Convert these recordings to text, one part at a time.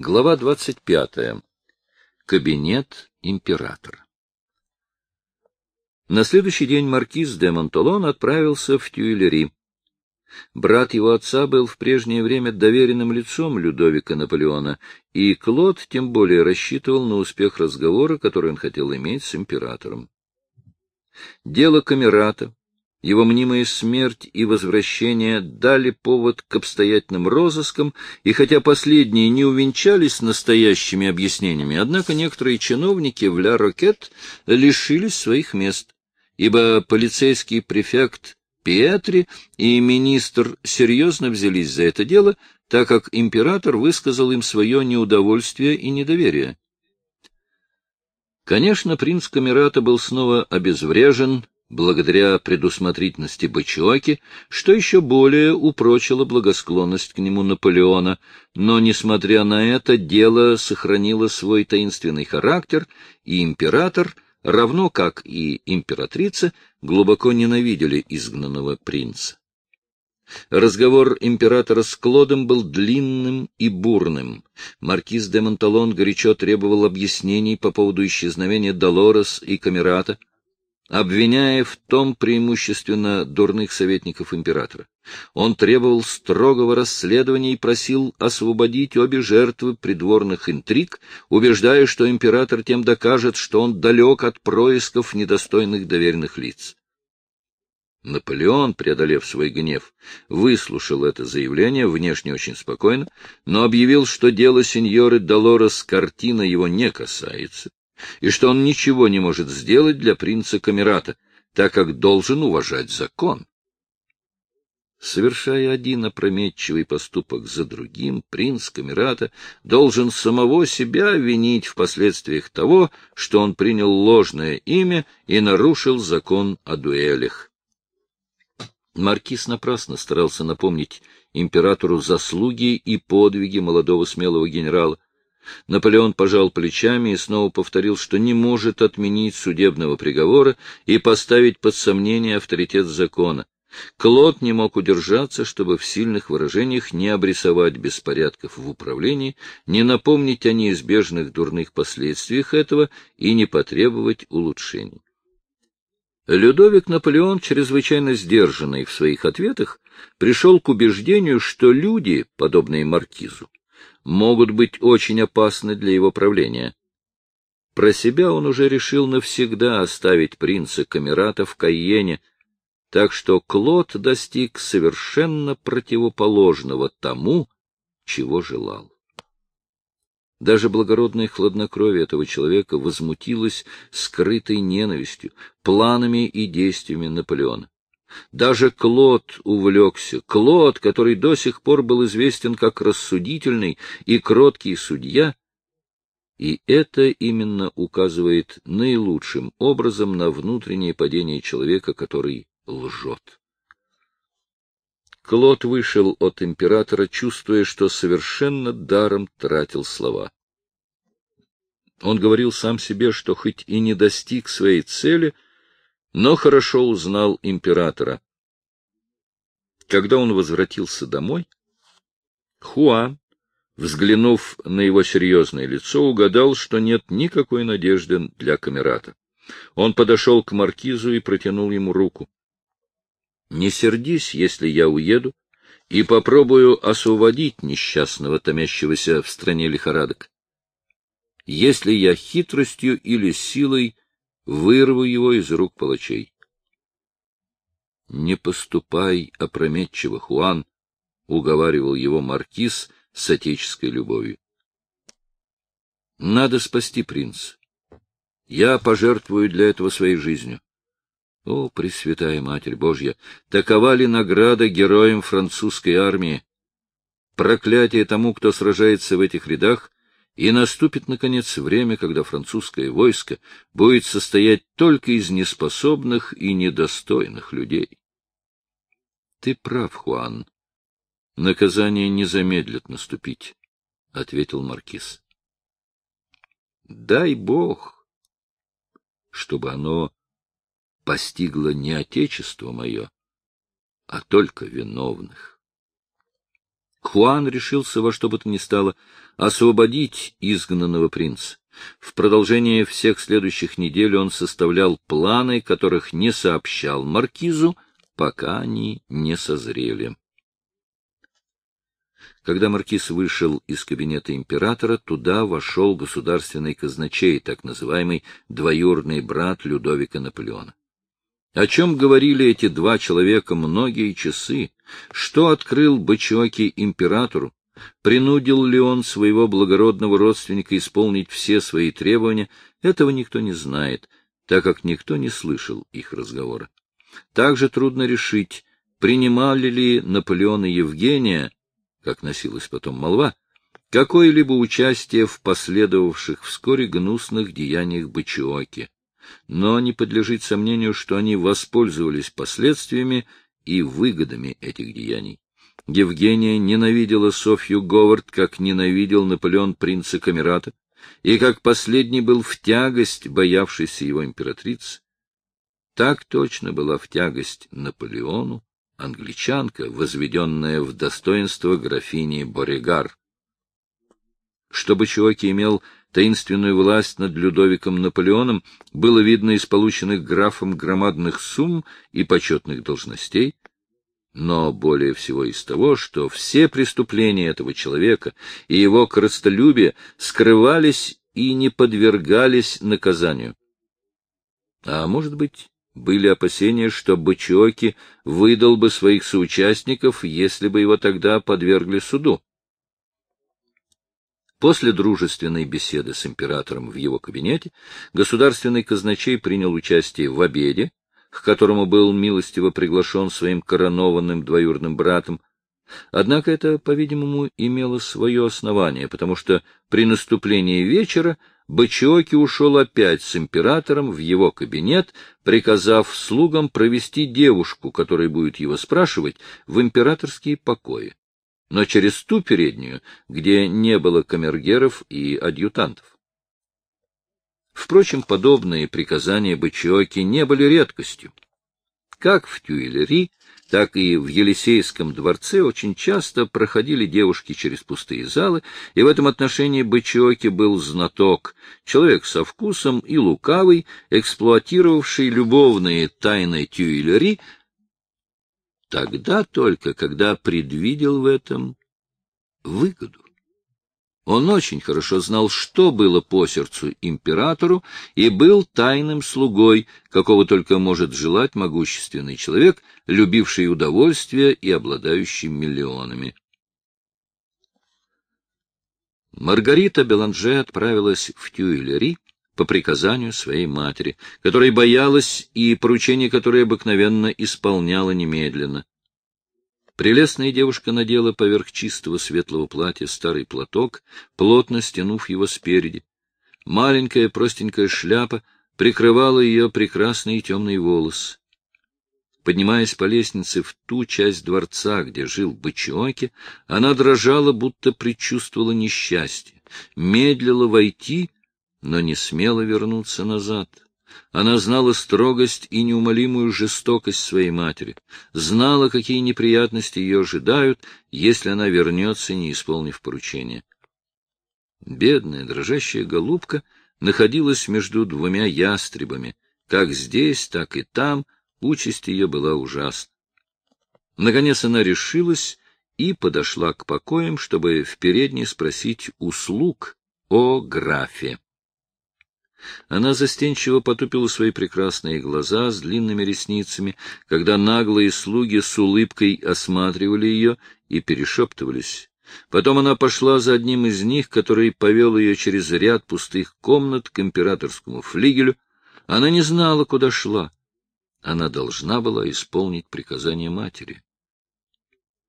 Глава 25. Кабинет императора. На следующий день маркиз де Монтолон отправился в Тюильри. Брат его отца был в прежнее время доверенным лицом Людовика Наполеона, и Клод тем более рассчитывал на успех разговора, который он хотел иметь с императором. Дело Камерата, его мнимая смерть и возвращение дали повод к обстоятельным розыскам, и хотя последние не увенчались настоящими объяснениями, однако некоторые чиновники в Ля-Рокет лишились своих мест, ибо полицейский префект Пиетри и министр серьезно взялись за это дело, так как император высказал им свое неудовольствие и недоверие. Конечно, принц Камерата был снова обезврежен, благодаря предусмотрительности Бачуаки, что еще более упрочило благосклонность к нему Наполеона, но, несмотря на это, дело сохранило свой таинственный характер, и император, равно как и императрица, глубоко ненавидели изгнанного принца. Разговор императора с Клодом был длинным и бурным. Маркиз де Монталон горячо требовал объяснений по поводу исчезновения Долорес и Камерата, обвиняя в том преимущественно дурных советников императора. Он требовал строгого расследования и просил освободить обе жертвы придворных интриг, убеждая, что император тем докажет, что он далек от происков недостойных доверенных лиц. Наполеон, преодолев свой гнев, выслушал это заявление, внешне очень спокойно, но объявил, что дело сеньоры Долорес картина его не касается, и что он ничего не может сделать для принца Камерата, так как должен уважать закон. Совершая один опрометчивый поступок за другим, принц Камерата должен самого себя винить в последствиях того, что он принял ложное имя и нарушил закон о дуэлях. Маркиз напрасно старался напомнить императору заслуги и подвиги молодого смелого генерала. Наполеон пожал плечами и снова повторил, что не может отменить судебного приговора и поставить под сомнение авторитет закона. Клод не мог удержаться, чтобы в сильных выражениях не обрисовать беспорядков в управлении, не напомнить о неизбежных дурных последствиях этого и не потребовать улучшений. Людовик Наполеон, чрезвычайно сдержанный в своих ответах, пришел к убеждению, что люди, подобные маркизу, могут быть очень опасны для его правления. Про себя он уже решил навсегда оставить принца Камерата в Кайене, так что Клод достиг совершенно противоположного тому, чего желал. Даже благородное хладнокровие этого человека возмутилось скрытой ненавистью, планами и действиями Наполеона. Даже Клод увлекся, Клод, который до сих пор был известен как рассудительный и кроткий судья, и это именно указывает наилучшим образом на внутреннее падение человека, который лжет. Клод вышел от императора, чувствуя, что совершенно даром тратил слова. Он говорил сам себе, что хоть и не достиг своей цели — но хорошо узнал императора. Когда он возвратился домой, Хуан, взглянув на его серьезное лицо, угадал, что нет никакой надежды для камерата. Он подошел к маркизу и протянул ему руку. — Не сердись, если я уеду, и попробую освободить несчастного, томящегося в стране лихорадок. Если я хитростью или силой вырву его из рук палачей. — Не поступай опрометчиво, Хуан, — уговаривал его маркиз с отеческой любовью. — Надо спасти принца. Я пожертвую для этого своей жизнью. О, Пресвятая Матерь Божья, такова ли награда героям французской армии? Проклятие тому, кто сражается в этих рядах, и наступит, наконец, время, когда французское войско будет состоять только из неспособных и недостойных людей. — Ты прав, Хуан. Наказание не замедлит наступить, — ответил маркиз. — Дай Бог, чтобы оно постигло не отечество мое, а только виновных. Хуан решился во что бы то ни стало освободить изгнанного принца. В продолжение всех следующих недель он составлял планы, которых не сообщал маркизу, пока они не созрели. Когда маркиз вышел из кабинета императора, туда вошел государственный казначей, так называемый двоюродный брат Людовика Наполеона. О чем говорили эти два человека многие часы? Что открыл Бычоки императору? Принудил ли он своего благородного родственника исполнить все свои требования, этого никто не знает, так как никто не слышал их разговора. Также трудно решить, принимали ли Наполеон и Евгения, как носилась потом молва, какое-либо участие в последовавших вскоре гнусных деяниях Бычиоки. Но не подлежит сомнению, что они воспользовались последствиями и выгодами этих деяний. Евгения ненавидела Софью Говард, как ненавидел Наполеон принца Камерата, и как последний был в тягость боявшийся его императрицы. Так точно была в тягость Наполеону англичанка, возведенная в достоинство графини Боригар. Чтобы Чуоки имел таинственную власть над Людовиком Наполеоном, было видно из полученных графом громадных сумм и почетных должностей, но более всего из того, что все преступления этого человека и его коростолюбие скрывались и не подвергались наказанию. А может быть, были опасения, что Бычоки выдал бы своих соучастников, если бы его тогда подвергли суду. После дружественной беседы с императором в его кабинете государственный казначей принял участие в обеде, к которому был милостиво приглашен своим коронованным двоюродным братом. Однако это, по-видимому, имело свое основание, потому что при наступлении вечера Бычоки ушел опять с императором в его кабинет, приказав слугам провести девушку, которая будет его спрашивать, в императорские покои, но через ту переднюю, где не было камергеров и адъютантов. Впрочем, подобные приказания Бычоки не были редкостью. Как в Тюильри, так и в Елисейском дворце очень часто проходили девушки через пустые залы, и в этом отношении Бычоки был знаток, человек со вкусом и лукавый, эксплуатировавший любовные тайны Тюильри, тогда только, когда предвидел в этом выгоду. Он очень хорошо знал, что было по сердцу императору, и был тайным слугой, какого только может желать могущественный человек, любивший удовольствие и обладающий миллионами. Маргарита Беланже отправилась в Тюильри по приказанию своей матери, которой боялась и поручение которое обыкновенно исполняла немедленно. Прелестная девушка надела поверх чистого светлого платья старый платок, плотно стянув его спереди. Маленькая простенькая шляпа прикрывала ее прекрасные темные волосы. Поднимаясь по лестнице в ту часть дворца, где жил Бычоки, она дрожала, будто предчувствовала несчастье, медлила войти, но не смела вернуться назад. Она знала строгость и неумолимую жестокость своей матери, знала, какие неприятности ее ожидают, если она вернется, не исполнив поручения. Бедная, дрожащая голубка находилась между двумя ястребами. Как здесь, так и там участь ее была ужасна. Наконец она решилась и подошла к покоям, чтобы в передней спросить услуг о графе. Она застенчиво потупила свои прекрасные глаза с длинными ресницами, когда наглые слуги с улыбкой осматривали ее и перешептывались. Потом она пошла за одним из них, который повел ее через ряд пустых комнат к императорскому флигелю. Она не знала, куда шла. Она должна была исполнить приказание матери.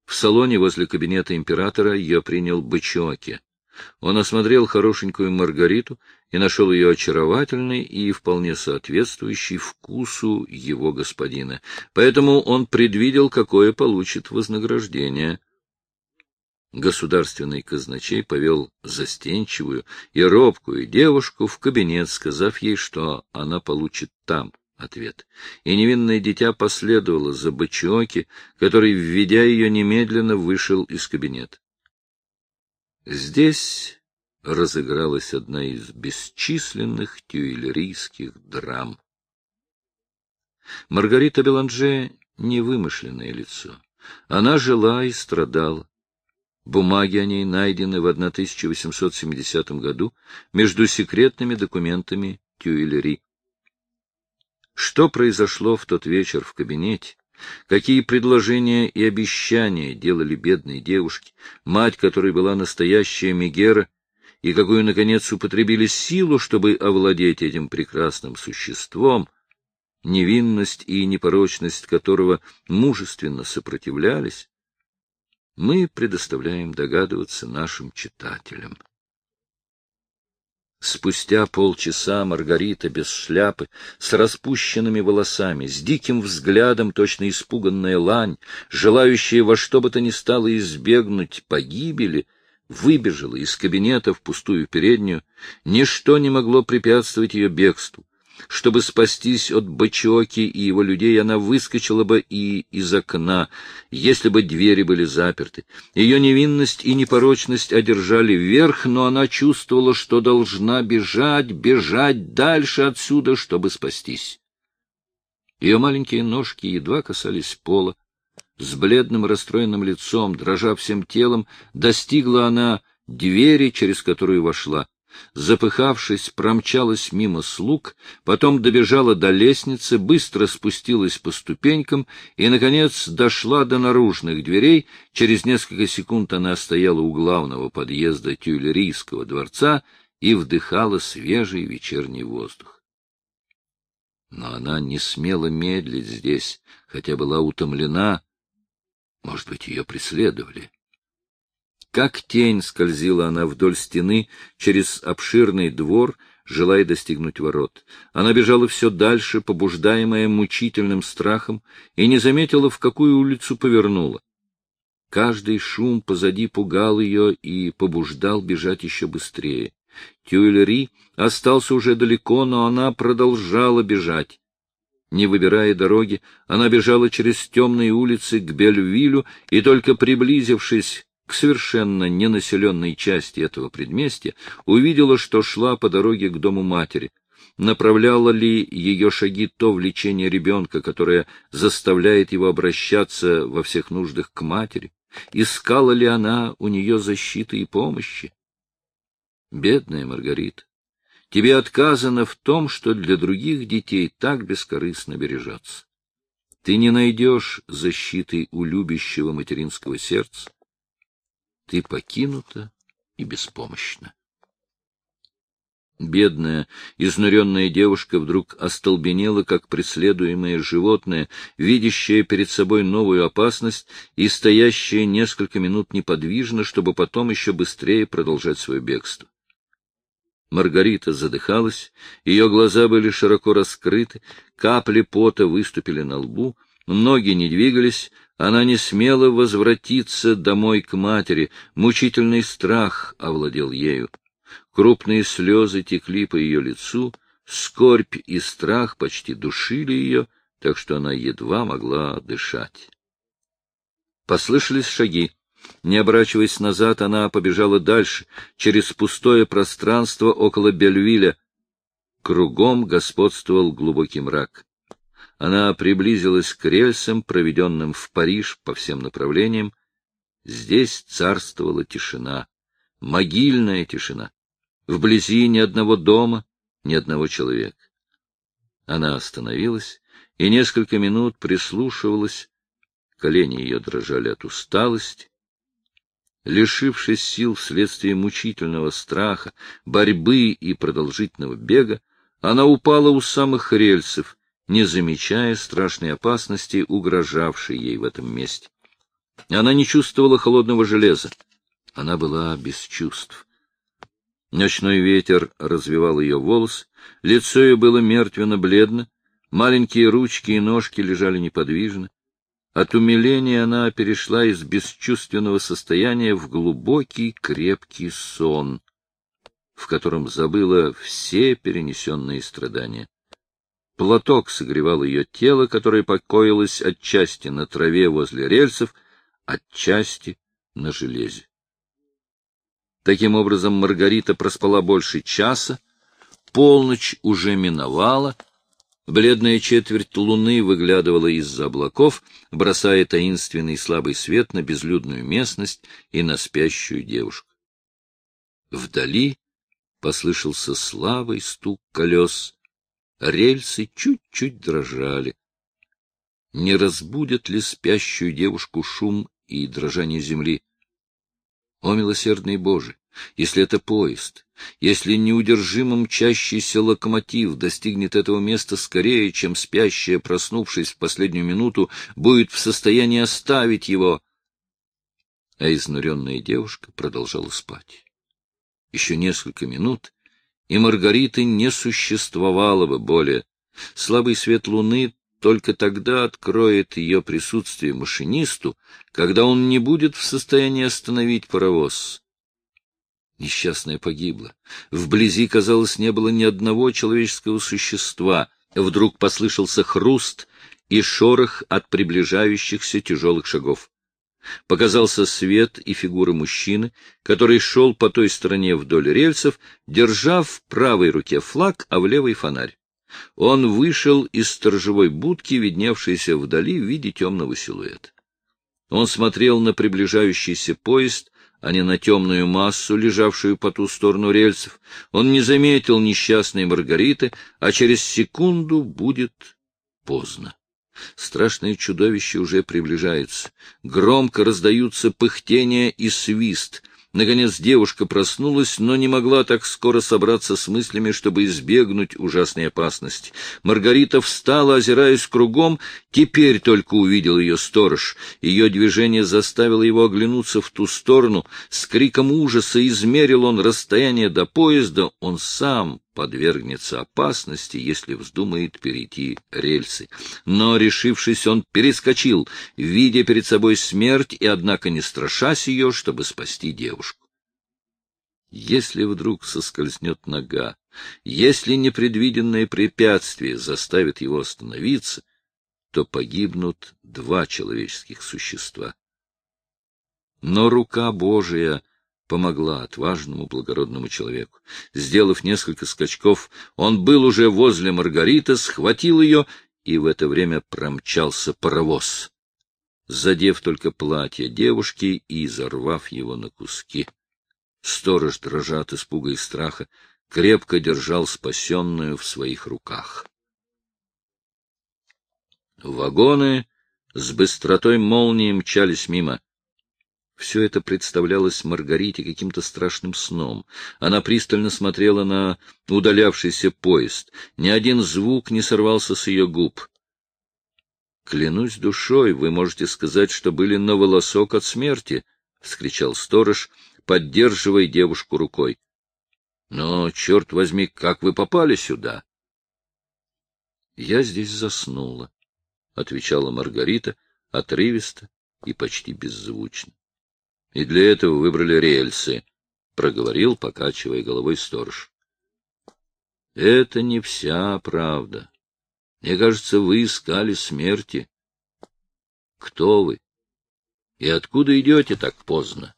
В салоне возле кабинета императора ее принял Бычоки. Он осмотрел хорошенькую Маргариту и нашел ее очаровательной и вполне соответствующей вкусу его господина. Поэтому он предвидел, какое получит вознаграждение. Государственный казначей повел застенчивую и робкую девушку в кабинет, сказав ей, что она получит там ответ. И невинное дитя последовало за Бычоки, который, введя ее, немедленно вышел из кабинета. Здесь разыгралась одна из бесчисленных тюильрийских драм. Маргарита Беланже — невымышленное лицо. Она жила и страдала. Бумаги о ней найдены в 1870 году между секретными документами Тюильри. Что произошло в тот вечер в кабинете? Какие предложения и обещания делали бедные девушки, мать которой была настоящая Мегера, и какую, наконец, употребили силу, чтобы овладеть этим прекрасным существом, невинность и непорочность которого мужественно сопротивлялись, мы предоставляем догадываться нашим читателям. Спустя полчаса Маргарита без шляпы, с распущенными волосами, с диким взглядом, точно испуганная лань, желающая во что бы то ни стало избегнуть погибели, выбежала из кабинета в пустую переднюю. Ничто не могло препятствовать ее бегству. Чтобы спастись от Бачоки и его людей, она выскочила бы и из окна, если бы двери были заперты. Ее невинность и непорочность одержали верх, но она чувствовала, что должна бежать, бежать дальше отсюда, чтобы спастись. Ее маленькие ножки едва касались пола. С бледным расстроенным лицом, дрожа всем телом, достигла она двери, через которую вошла запыхавшись, промчалась мимо слуг, потом добежала до лестницы, быстро спустилась по ступенькам и, наконец, дошла до наружных дверей. Через несколько секунд она стояла у главного подъезда Тюильрийского дворца и вдыхала свежий вечерний воздух. Но она не смела медлить здесь, хотя была утомлена. Может быть, ее преследовали. Как тень скользила она вдоль стены через обширный двор, желая достигнуть ворот. Она бежала все дальше, побуждаемая мучительным страхом, и не заметила, в какую улицу повернула. Каждый шум позади пугал ее и побуждал бежать еще быстрее. Тюильри остался уже далеко, но она продолжала бежать. Не выбирая дороги, она бежала через темные улицы к Бельвилю, и только приблизившись к совершенно ненаселенной части этого предместья, увидела, что шла по дороге к дому матери. Направляло ли ее шаги то влечение ребенка, которое заставляет его обращаться во всех нуждах к матери? Искала ли она у нее защиты и помощи? Бедная Маргарита, тебе отказано в том, что для других детей так бескорыстно бережется. Ты не найдешь защиты у любящего материнского сердца, ты покинута и беспомощна. Бедная, изнуренная девушка вдруг остолбенела, как преследуемое животное, видящее перед собой новую опасность и стоящее несколько минут неподвижно, чтобы потом еще быстрее продолжать свое бегство. Маргарита задыхалась, ее глаза были широко раскрыты, капли пота выступили на лбу, ноги не двигались, она не смела возвратиться домой к матери, мучительный страх овладел ею. Крупные слезы текли по ее лицу, скорбь и страх почти душили ее, так что она едва могла дышать. Послышались шаги. Не оборачиваясь назад, она побежала дальше, через пустое пространство около Бельвиля. Кругом господствовал глубокий мрак. Она приблизилась к рельсам, проведенным в Париж по всем направлениям. Здесь царствовала тишина, могильная тишина. Вблизи ни одного дома, ни одного человека. Она остановилась и несколько минут прислушивалась. Колени ее дрожали от усталости. Лишившись сил вследствие мучительного страха, борьбы и продолжительного бега, она упала у самых рельсов, не замечая страшной опасности, угрожавшей ей в этом месте. Она не чувствовала холодного железа. Она была без чувств. Ночной ветер развивал ее волос, лицо ее было мертвенно-бледно, маленькие ручки и ножки лежали неподвижно. От умиления она перешла из бесчувственного состояния в глубокий крепкий сон, в котором забыла все перенесенные страдания. Платок согревал ее тело, которое покоилось отчасти на траве возле рельсов, отчасти на железе. Таким образом, Маргарита проспала больше часа, полночь уже миновала, бледная четверть луны выглядывала из-за облаков, бросая таинственный слабый свет на безлюдную местность и на спящую девушку. Вдали послышался слабый стук колес, рельсы чуть-чуть дрожали. Не разбудит ли спящую девушку шум и дрожание земли? О, милосердный Боже! Если это поезд, если неудержимо мчащийся локомотив достигнет этого места скорее, чем спящая, проснувшись в последнюю минуту, будет в состоянии оставить его, а изнуренная девушка продолжала спать. Еще несколько минут, и Маргариты не существовало бы более. Слабый свет луны только тогда откроет ее присутствие машинисту, когда он не будет в состоянии остановить паровоз. Несчастная погибла. Вблизи, казалось, не было ни одного человеческого существа. Вдруг послышался хруст и шорох от приближающихся тяжелых шагов. Показался свет и фигура мужчины, который шел по той стороне вдоль рельсов, держа в правой руке флаг, а в левой фонарь. Он вышел из сторожевой будки, видневшейся вдали в виде темного силуэта. Он смотрел на приближающийся поезд, а не на темную массу, лежавшую по ту сторону рельсов. Он не заметил несчастной Маргариты, а через секунду будет поздно. Страшное чудовище уже приближается. Громко раздаются пыхтения и свист. Наконец девушка проснулась, но не могла так скоро собраться с мыслями, чтобы избегнуть ужасной опасности. Маргарита встала, озираясь кругом, теперь только увидел ее сторож. Ее движение заставило его оглянуться в ту сторону. С криком ужаса измерил он расстояние до поезда. Он сам подвергнется опасности, если вздумает перейти рельсы. Но, решившись, он перескочил, видя перед собой смерть и, однако, не страшась ее, чтобы спасти девушку. Если вдруг соскользнет нога, если непредвиденное препятствие заставит его остановиться, то погибнут два человеческих существа. Но рука Божия помогла отважному благородному человеку. Сделав несколько скачков, он был уже возле Маргариты, схватил ее, и в это время промчался паровоз, задев только платье девушки и изорвав его на куски. Сторож, дрожа от испуга и страха, крепко держал спасенную в своих руках. Вагоны с быстротой молнии мчались мимо. Все это представлялось Маргарите каким-то страшным сном. Она пристально смотрела на удалявшийся поезд. Ни один звук не сорвался с ее губ. — Клянусь душой, вы можете сказать, что были на волосок от смерти, — вскричал сторож, поддерживая девушку рукой. — Но, черт возьми, как вы попали сюда? — Я здесь заснула, — отвечала Маргарита, отрывисто и почти беззвучно. И для этого выбрали рельсы, — проговорил, покачивая головой сторож. — Это не вся правда. Мне кажется, вы искали смерти. Кто вы? И откуда идете так поздно?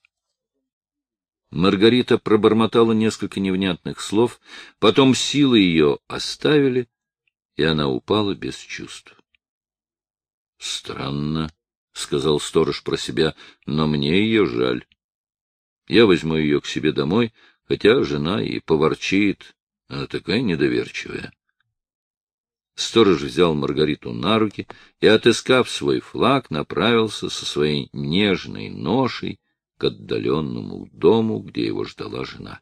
Маргарита пробормотала несколько невнятных слов, потом силы ее оставили, и она упала без чувств. — Странно, — сказал сторож про себя, — но мне ее жаль. Я возьму ее к себе домой, хотя жена и поворчит, она такая недоверчивая. Сторож взял Маргариту на руки и, отыскав свой флаг, направился со своей нежной ношей к отдаленному дому, где его ждала жена.